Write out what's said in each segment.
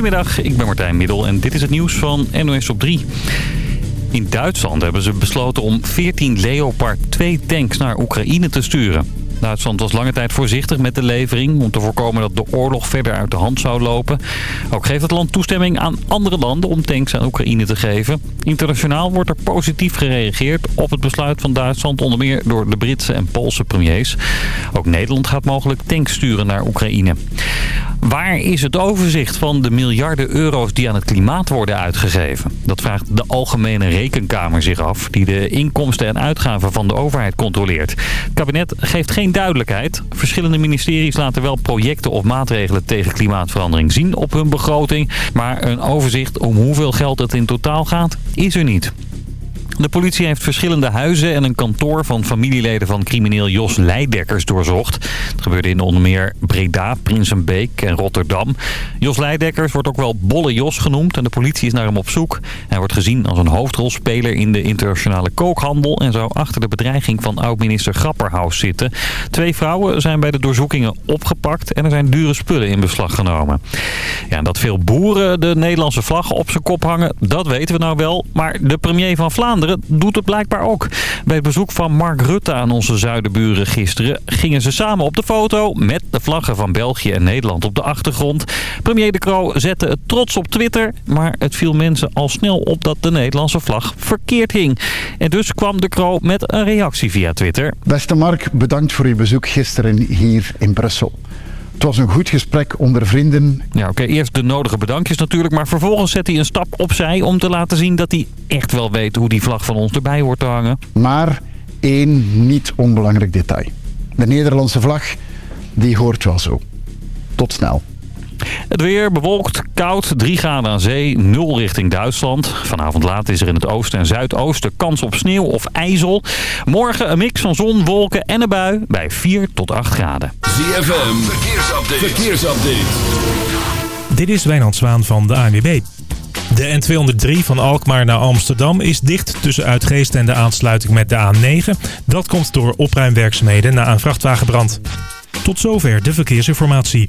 Goedemiddag, ik ben Martijn Middel en dit is het nieuws van NOS op 3. In Duitsland hebben ze besloten om 14 Leopard 2 tanks naar Oekraïne te sturen. Duitsland was lange tijd voorzichtig met de levering... om te voorkomen dat de oorlog verder uit de hand zou lopen. Ook geeft het land toestemming aan andere landen om tanks aan Oekraïne te geven. Internationaal wordt er positief gereageerd op het besluit van Duitsland... onder meer door de Britse en Poolse premiers. Ook Nederland gaat mogelijk tanks sturen naar Oekraïne. Waar is het overzicht van de miljarden euro's die aan het klimaat worden uitgegeven? Dat vraagt de Algemene Rekenkamer zich af... die de inkomsten en uitgaven van de overheid controleert. Het kabinet geeft geen duidelijkheid. Verschillende ministeries laten wel projecten of maatregelen tegen klimaatverandering zien op hun begroting. Maar een overzicht om hoeveel geld het in totaal gaat, is er niet. De politie heeft verschillende huizen en een kantoor van familieleden van crimineel Jos Leidekkers doorzocht. Het gebeurde in onder meer Breda, Prinsenbeek en Rotterdam. Jos Leidekkers wordt ook wel Bolle Jos genoemd en de politie is naar hem op zoek. Hij wordt gezien als een hoofdrolspeler in de internationale kookhandel... en zou achter de bedreiging van oud-minister Grapperhaus zitten. Twee vrouwen zijn bij de doorzoekingen opgepakt en er zijn dure spullen in beslag genomen. Ja, dat veel boeren de Nederlandse vlag op zijn kop hangen, dat weten we nou wel. Maar de premier van Vlaanderen doet het blijkbaar ook. Bij het bezoek van Mark Rutte aan onze zuidenburen gisteren... gingen ze samen op de foto met de vlaggen van België en Nederland op de achtergrond. Premier De Croo zette het trots op Twitter... maar het viel mensen al snel op dat de Nederlandse vlag verkeerd hing. En dus kwam De Croo met een reactie via Twitter. Beste Mark, bedankt voor uw bezoek gisteren hier in Brussel. Het was een goed gesprek onder vrienden. Ja, oké. Eerst de nodige bedankjes natuurlijk. Maar vervolgens zet hij een stap opzij om te laten zien dat hij echt wel weet hoe die vlag van ons erbij hoort te hangen. Maar één niet onbelangrijk detail. De Nederlandse vlag, die hoort wel zo. Tot snel. Het weer bewolkt, koud, 3 graden aan zee, 0 richting Duitsland. Vanavond laat is er in het oosten en zuidoosten kans op sneeuw of ijzel. Morgen een mix van zon, wolken en een bui bij 4 tot 8 graden. ZFM, verkeersupdate. verkeersupdate. Dit is Wijnand Zwaan van de ANWB. De N203 van Alkmaar naar Amsterdam is dicht tussen Uitgeest en de aansluiting met de A9. Dat komt door opruimwerkzaamheden na een vrachtwagenbrand. Tot zover de verkeersinformatie.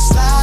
slide.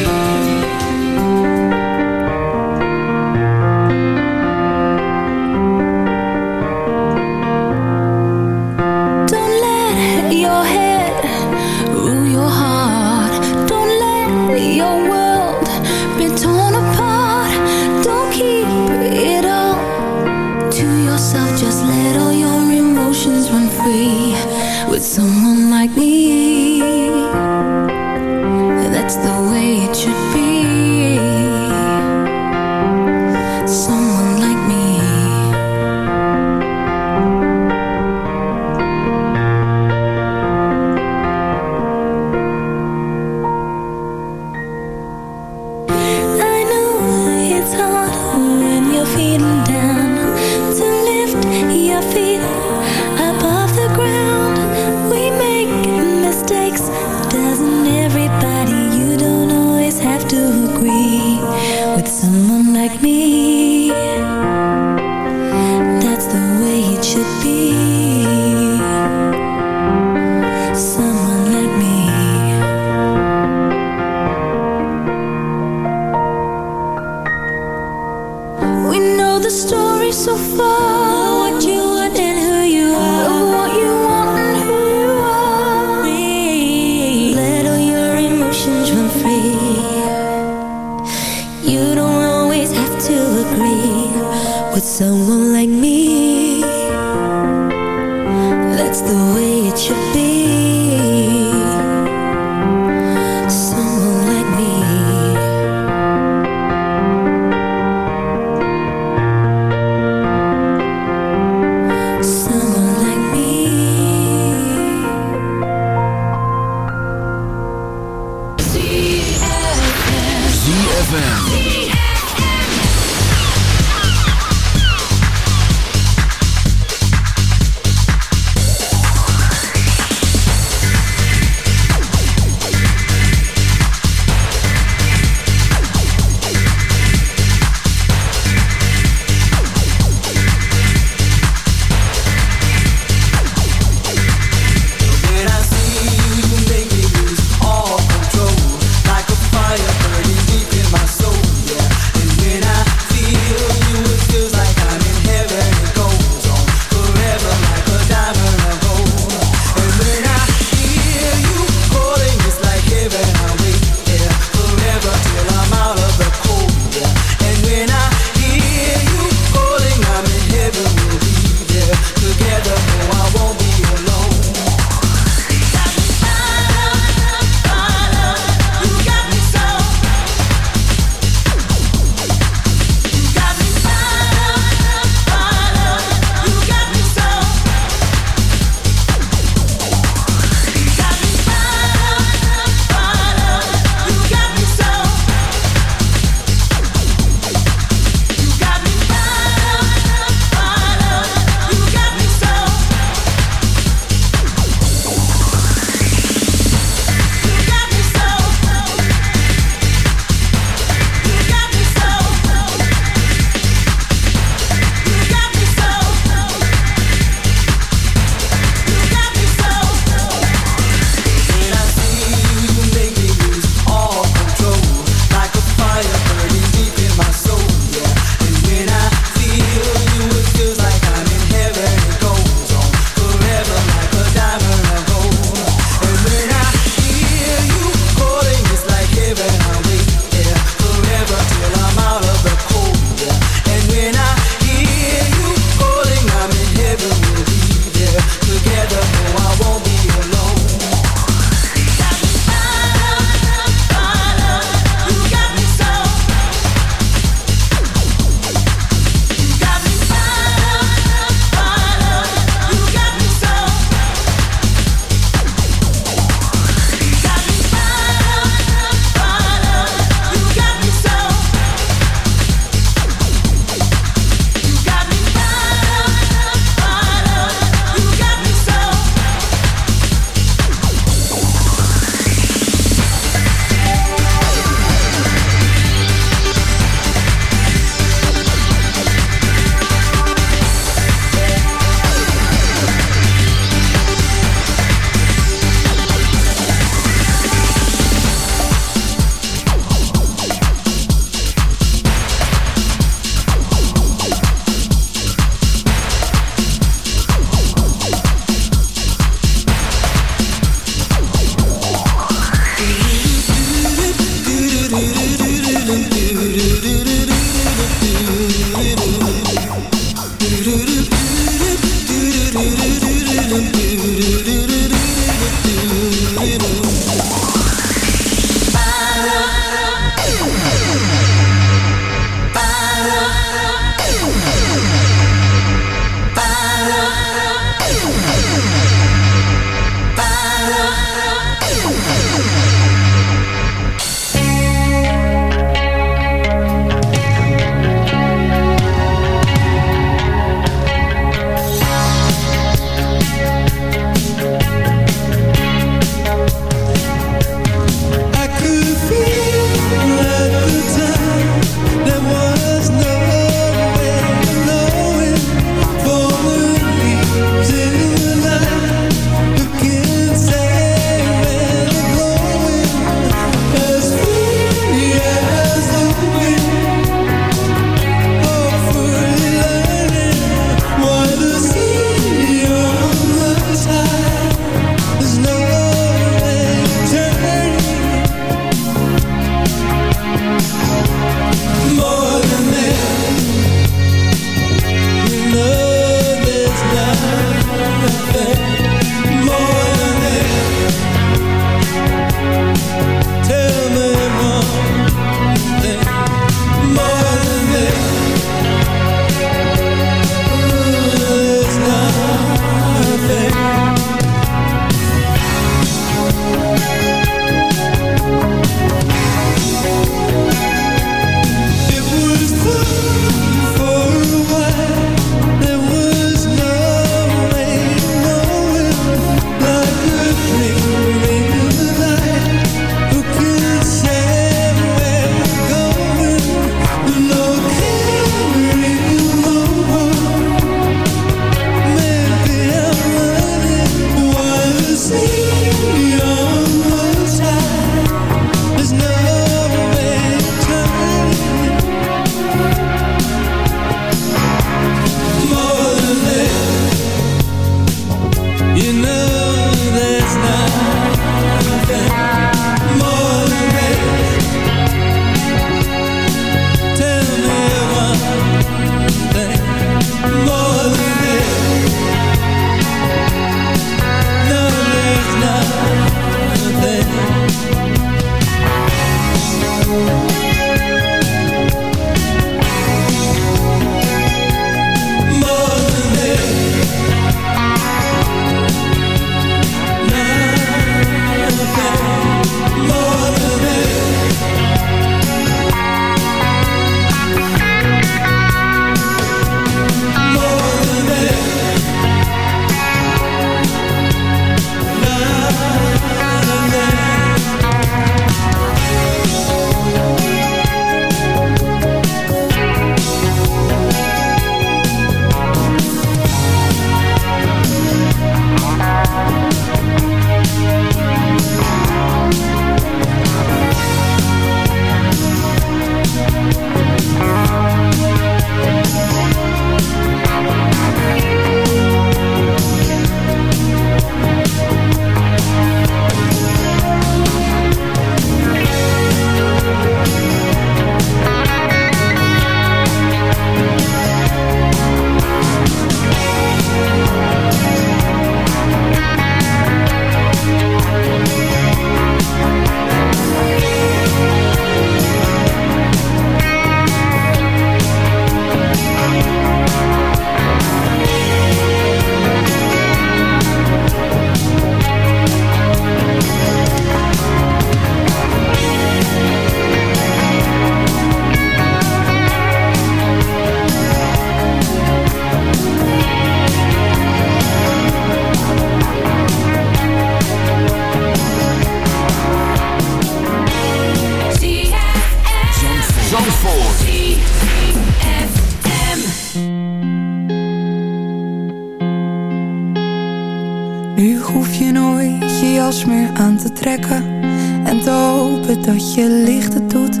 Jas meer aan te trekken En te hopen dat je licht het doet.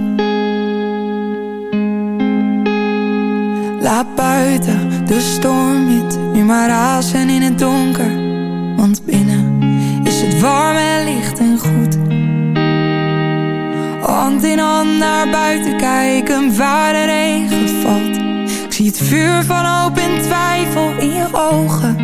Laat buiten de stormwind nu maar razen in het donker Want binnen is het warm en licht en goed. Hand in hand naar buiten kijken waar de regen valt. Ik zie het vuur van hoop en twijfel in je ogen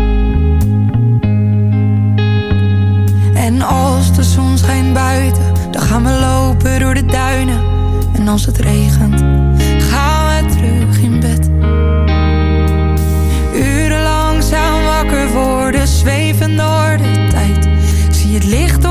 de zon schijnt buiten, dan gaan we lopen door de duinen. En als het regent, gaan we terug in bed. Uren langzaam wakker worden, zweven door de tijd. Zie het licht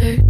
picture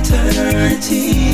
Eternity.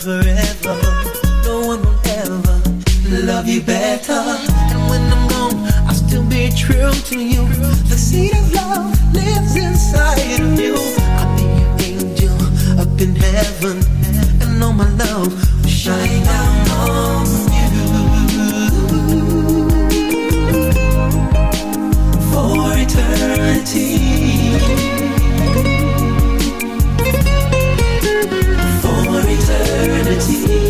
forever. No one will ever love you better. And when I'm gone, I'll still be true to you. The seed of love lives inside of you. I'll be your angel up in heaven. And all my love gravity.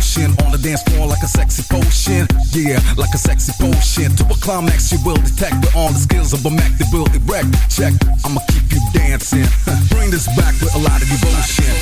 Devotion on the dance floor like a sexy potion. Yeah, like a sexy potion. To a climax you will detect with all the skills of a Mac that will erect. Check, I'ma keep you dancing. Bring this back with a lot of devotion.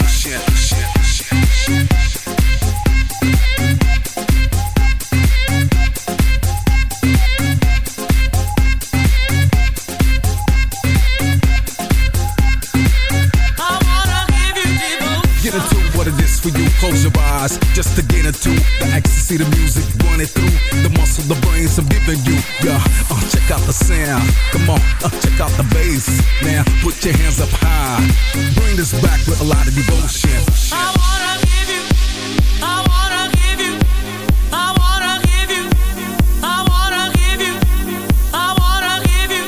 I wanna give you devotion. Get into what it is for you. Close your eyes just to get into the ecstasy, the music running through the muscle, the brains I'm giving you. Yeah, uh, check out the sound. Come on, uh, check out the bass. Now put your hands up high. Bring this back with a lot of devotion. I wanna give you, I wanna give you, I wanna give you, I wanna give you, I wanna give you,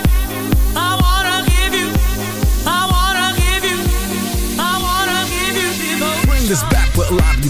I wanna give you, I wanna give you, I wanna give you devotion. Bring this back with a lot of devotion.